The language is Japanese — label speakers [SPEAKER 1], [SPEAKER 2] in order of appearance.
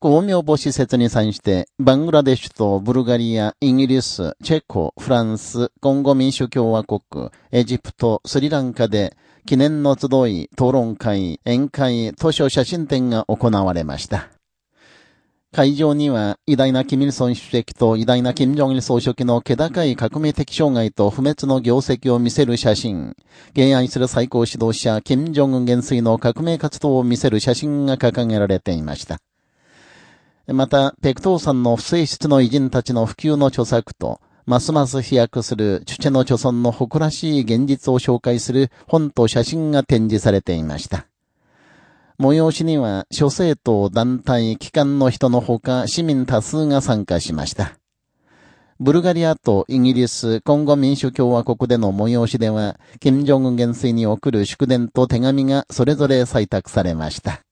[SPEAKER 1] 公明母施設に際して、バングラデシュとブルガリア、イギリス、チェコ、フランス、コンゴ民主共和国、エジプト、スリランカで、記念の集い、討論会、宴会、図書写真展が行われました。会場には、偉大なキミルソン主席と偉大なキム・ジョン総書記の気高い革命的障害と不滅の業績を見せる写真、敬愛する最高指導者、キム・ジョン元帥の革命活動を見せる写真が掲げられていました。また、ペクトーさんの不正室の偉人たちの普及の著作と、ますます飛躍するチュチェの著村の誇らしい現実を紹介する本と写真が展示されていました。催しには諸政党、団体、機関の人のほか市民多数が参加しました。ブルガリアとイギリス、今後民主共和国での催しでは、金正恩元帥に送る祝電と手紙がそれぞれ採択されました。